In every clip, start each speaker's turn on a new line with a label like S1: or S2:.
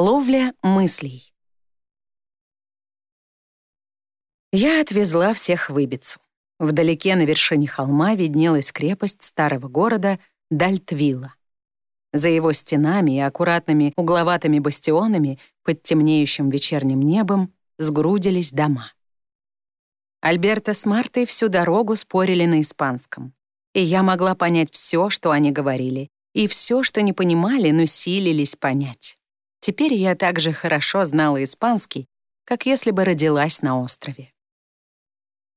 S1: Ловля мыслей. Я отвезла всех в Ибицу. Вдалеке на вершине холма виднелась крепость старого города Дальтвилла. За его стенами и аккуратными угловатыми бастионами под темнеющим вечерним небом сгрудились дома. Альберта с Мартой всю дорогу спорили на испанском, и я могла понять все, что они говорили, и все, что не понимали, но силились понять. Теперь я также хорошо знала испанский, как если бы родилась на острове.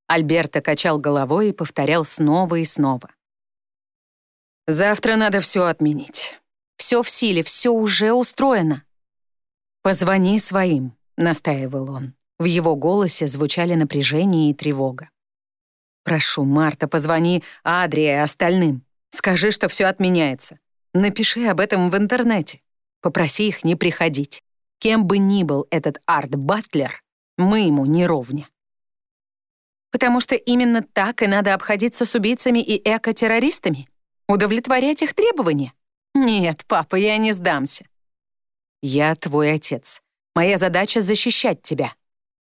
S1: Альберто качал головой и повторял снова и снова. «Завтра надо все отменить. Все в силе, все уже устроено». «Позвони своим», — настаивал он. В его голосе звучали напряжение и тревога. «Прошу, Марта, позвони Адре и остальным. Скажи, что все отменяется. Напиши об этом в интернете. Попроси их не приходить. Кем бы ни был этот Арт Батлер, мы ему не ровня. Потому что именно так и надо обходиться с убийцами и эко-террористами? Удовлетворять их требования? Нет, папа, я не сдамся. Я твой отец. Моя задача — защищать тебя.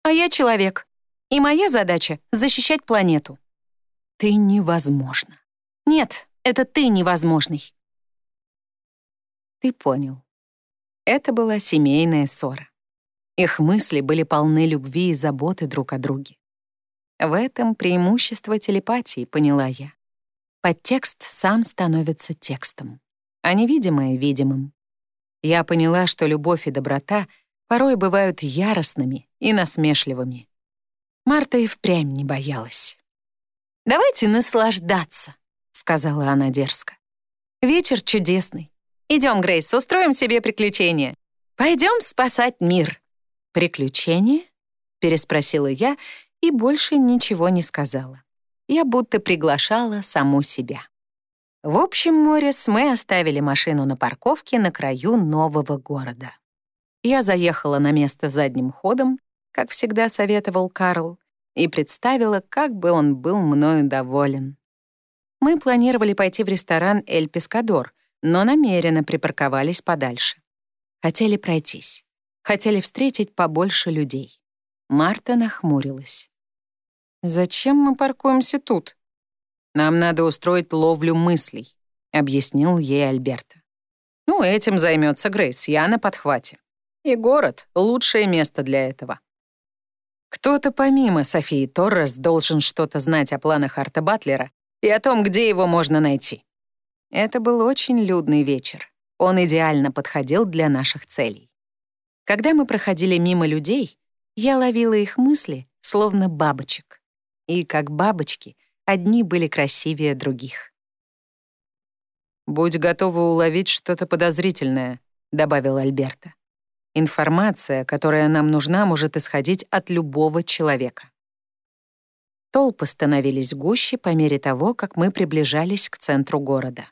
S1: А я человек. И моя задача — защищать планету. Ты невозможно. Нет, это ты невозможный. Ты понял. Это была семейная ссора. Их мысли были полны любви и заботы друг о друге. В этом преимущество телепатии, поняла я. Подтекст сам становится текстом, а невидимое — видимым. Я поняла, что любовь и доброта порой бывают яростными и насмешливыми. Марта и впрямь не боялась. «Давайте наслаждаться», — сказала она дерзко. «Вечер чудесный. Идем, Грейс, устроим себе приключения. Пойдем спасать мир». «Приключения?» — переспросила я и больше ничего не сказала. Я будто приглашала саму себя. В общем, Моррис, мы оставили машину на парковке на краю нового города. Я заехала на место задним ходом, как всегда советовал Карл, и представила, как бы он был мною доволен. Мы планировали пойти в ресторан «Эль Пескадор», но намеренно припарковались подальше. Хотели пройтись, хотели встретить побольше людей. Марта нахмурилась. «Зачем мы паркуемся тут?» «Нам надо устроить ловлю мыслей», — объяснил ей Альберта. «Ну, этим займется Грейс, я на подхвате. И город — лучшее место для этого». Кто-то помимо Софии Торрес должен что-то знать о планах Арта Батлера и о том, где его можно найти. Это был очень людный вечер. Он идеально подходил для наших целей. Когда мы проходили мимо людей, я ловила их мысли, словно бабочек. И, как бабочки, одни были красивее других. «Будь готова уловить что-то подозрительное», — добавил Альберта. «Информация, которая нам нужна, может исходить от любого человека». Толпы становились гуще по мере того, как мы приближались к центру города.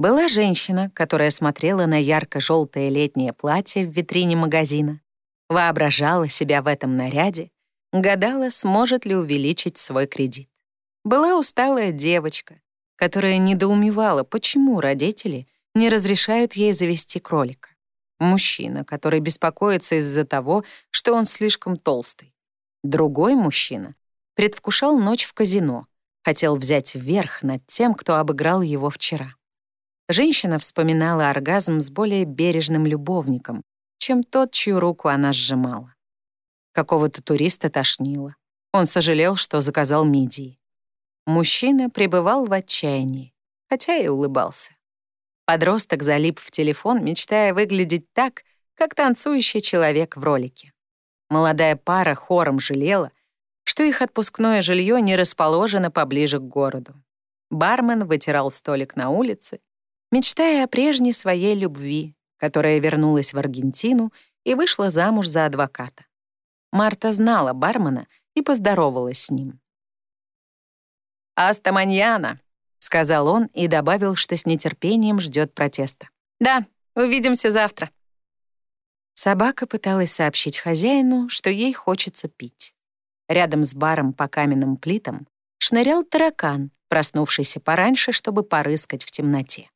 S1: Была женщина, которая смотрела на ярко-желтое летнее платье в витрине магазина, воображала себя в этом наряде, гадала, сможет ли увеличить свой кредит. Была усталая девочка, которая недоумевала, почему родители не разрешают ей завести кролика. Мужчина, который беспокоится из-за того, что он слишком толстый. Другой мужчина предвкушал ночь в казино, хотел взять верх над тем, кто обыграл его вчера. Женщина вспоминала оргазм с более бережным любовником, чем тот, чью руку она сжимала. Какого-то туриста тошнило. Он сожалел, что заказал мидии. Мужчина пребывал в отчаянии, хотя и улыбался. Подросток залип в телефон, мечтая выглядеть так, как танцующий человек в ролике. Молодая пара хором жалела, что их отпускное жилье не расположено поближе к городу. Бармен вытирал столик на улице, мечтая о прежней своей любви, которая вернулась в Аргентину и вышла замуж за адвоката. Марта знала бармена и поздоровалась с ним. «Аста маньяна», — сказал он и добавил, что с нетерпением ждет протеста. «Да, увидимся завтра». Собака пыталась сообщить хозяину, что ей хочется пить. Рядом с баром по каменным плитам шнырял таракан, проснувшийся пораньше, чтобы порыскать в темноте.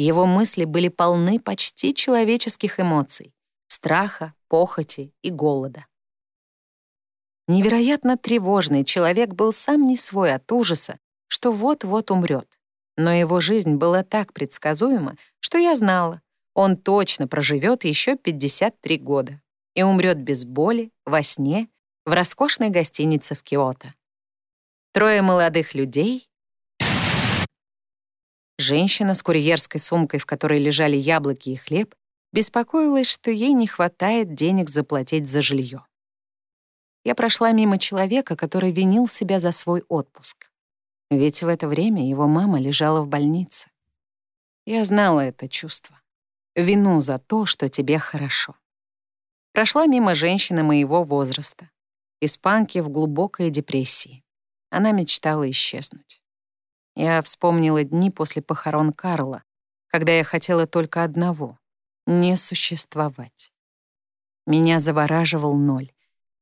S1: Его мысли были полны почти человеческих эмоций, страха, похоти и голода. Невероятно тревожный человек был сам не свой от ужаса, что вот-вот умрет. Но его жизнь была так предсказуема, что я знала, он точно проживет еще 53 года и умрет без боли, во сне, в роскошной гостинице в Киото. Трое молодых людей. Женщина с курьерской сумкой, в которой лежали яблоки и хлеб, беспокоилась, что ей не хватает денег заплатить за жилье. Я прошла мимо человека, который винил себя за свой отпуск. Ведь в это время его мама лежала в больнице. Я знала это чувство. Вину за то, что тебе хорошо. Прошла мимо женщины моего возраста, испанки в глубокой депрессии. Она мечтала исчезнуть. Я вспомнила дни после похорон Карла, когда я хотела только одного — не существовать. Меня завораживал ноль,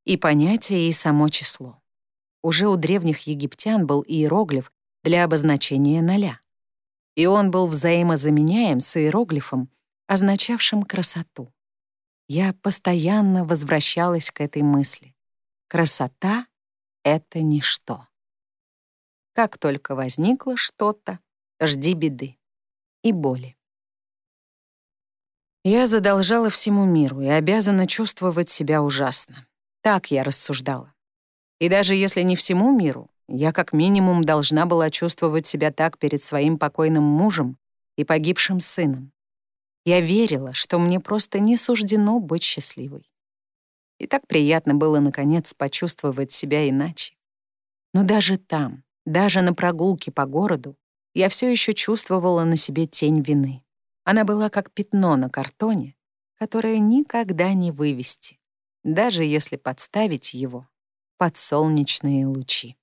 S1: и понятие, и само число. Уже у древних египтян был иероглиф для обозначения ноля. И он был взаимозаменяем с иероглифом, означавшим красоту. Я постоянно возвращалась к этой мысли. Красота — это ничто. Как только возникло что-то, жди беды и боли. Я задолжала всему миру и обязана чувствовать себя ужасно. Так я рассуждала. И даже если не всему миру, я как минимум должна была чувствовать себя так перед своим покойным мужем и погибшим сыном. Я верила, что мне просто не суждено быть счастливой. И так приятно было, наконец, почувствовать себя иначе. Но даже там, даже на прогулке по городу я все еще чувствовала на себе тень вины. Она была как пятно на картоне, которое никогда не вывести, даже если подставить его под солнечные лучи.